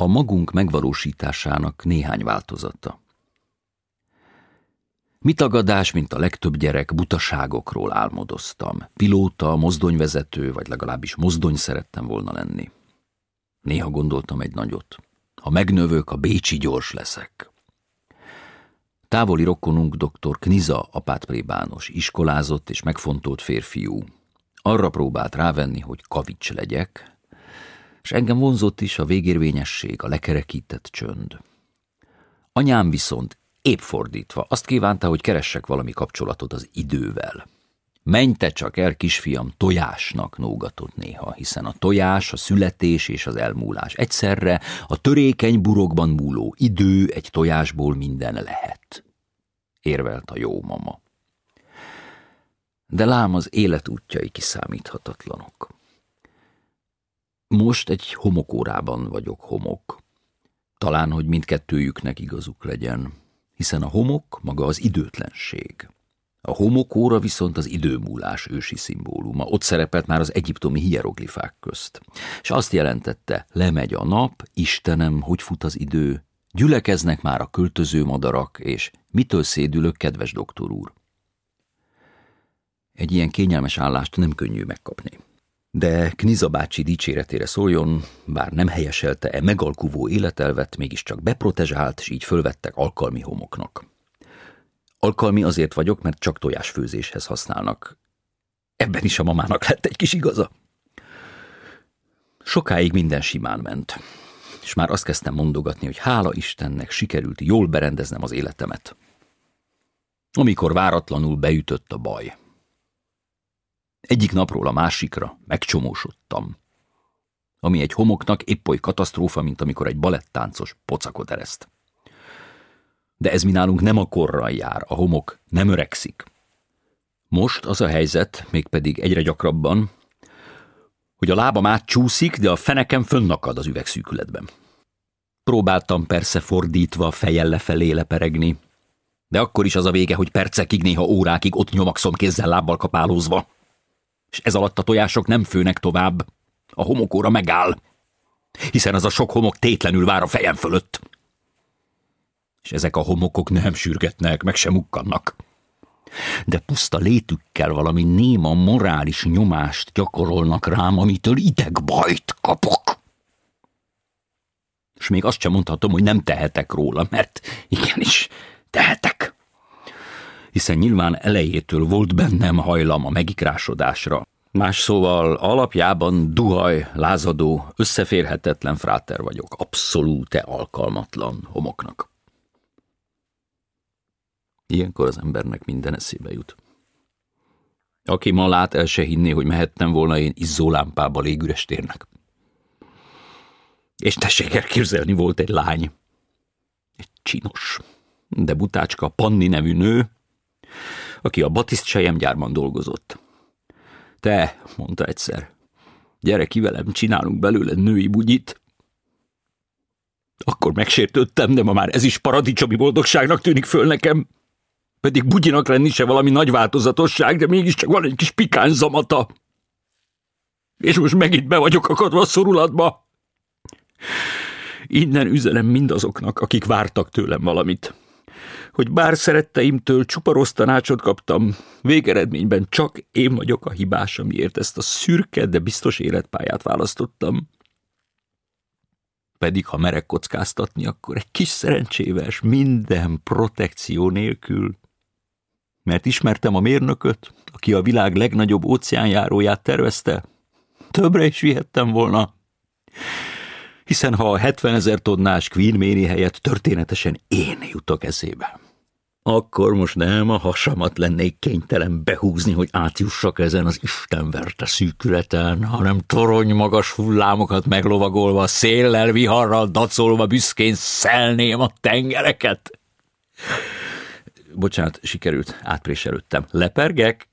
a magunk megvalósításának néhány változata. Mi tagadás, mint a legtöbb gyerek, butaságokról álmodoztam. Pilóta, mozdonyvezető, vagy legalábbis mozdony szerettem volna lenni. Néha gondoltam egy nagyot. Ha megnövök, a Bécsi gyors leszek. Távoli rokonunk dr. Kniza apátplébános, iskolázott és megfontolt férfiú. Arra próbált rávenni, hogy kavics legyek, és engem vonzott is a végérvényesség, a lekerekített csönd. Anyám viszont épp fordítva azt kívánta, hogy keressek valami kapcsolatot az idővel. Menj te csak el, kisfiam, tojásnak nógatott néha, hiszen a tojás, a születés és az elmúlás egyszerre, a törékeny burokban múló idő egy tojásból minden lehet. Érvelt a jó mama. De lám az élet útjai kiszámíthatatlanok. Most egy homokórában vagyok homok. Talán, hogy mindkettőjüknek igazuk legyen, hiszen a homok maga az időtlenség. A homokóra viszont az időmúlás ősi szimbóluma. Ott szerepelt már az egyiptomi hieroglifák közt. És azt jelentette, lemegy a nap, Istenem, hogy fut az idő, gyülekeznek már a költöző madarak, és mitől szédülök, kedves doktor úr? Egy ilyen kényelmes állást nem könnyű megkapni. De Kniza bácsi dicséretére szóljon, bár nem helyeselte-e megalkuvó életelvet, mégiscsak beprotezsált, és így fölvettek alkalmi homoknak. Alkalmi azért vagyok, mert csak tojásfőzéshez használnak. Ebben is a mamának lett egy kis igaza. Sokáig minden simán ment, és már azt kezdtem mondogatni, hogy hála Istennek sikerült jól berendeznem az életemet. Amikor váratlanul beütött a baj. Egyik napról a másikra megcsomósodtam. Ami egy homoknak épp oly katasztrófa, mint amikor egy balettáncos pocakot ereszt. De ez mi nálunk nem a korral jár, a homok nem öregszik. Most az a helyzet, mégpedig egyre gyakrabban, hogy a lábam átcsúszik, de a fenekem fönnakad az üvegszűkületben. Próbáltam persze fordítva fejjel lefelé leperegni, de akkor is az a vége, hogy percekig, néha órákig ott nyomakszom kézzel lábbal kapálózva és ez alatt a tojások nem főnek tovább. A homokóra megáll, hiszen az a sok homok tétlenül vár a fejem fölött. És ezek a homokok nem sürgetnek, meg sem ukkannak. De puszta létükkel valami néma morális nyomást gyakorolnak rám, amitől idegbajt kapok. És még azt sem mondhatom, hogy nem tehetek róla, mert igenis, tehetek hiszen nyilván elejétől volt bennem hajlam a megikrásodásra. Más szóval alapjában duhaj, lázadó, összeférhetetlen fráter vagyok, abszolút alkalmatlan homoknak. Ilyenkor az embernek minden eszébe jut. Aki ma lát, el se hinné, hogy mehettem volna én izzólámpába légüres térnek. És tessék elképzelni, volt egy lány. Egy csinos, de butácska Panni nevű nő, aki a Batiszt gyárban dolgozott. Te, mondta egyszer, gyere ki velem, csinálunk belőle női bugyit. Akkor megsértődtem, de ma már ez is paradicsomi boldogságnak tűnik föl nekem. Pedig bugyinak lenni se valami nagy változatosság, de mégiscsak van egy kis pikáns zamata. És most megint be vagyok akadva a szorulatba. Innen üzenem mindazoknak, akik vártak tőlem valamit hogy bár szeretteimtől csupa rossz tanácsot kaptam, végeredményben csak én vagyok a hibás, amiért ezt a szürke, de biztos életpályát választottam. Pedig ha merek kockáztatni, akkor egy kis szerencsével, minden protekció nélkül. Mert ismertem a mérnököt, aki a világ legnagyobb óceánjáróját tervezte. Többre is vihettem volna. Hiszen ha a 70 ezer tonnás Queen Mary helyett történetesen én jutok eszébe akkor most nem a hasamat lennék kénytelen behúzni, hogy átjussak ezen az istenverte szűkületen, hanem torony magas hullámokat meglovagolva, széllel, viharral dacolva büszkén szelném a tengereket. Bocsánat, sikerült, átpréselődtem. Lepergek?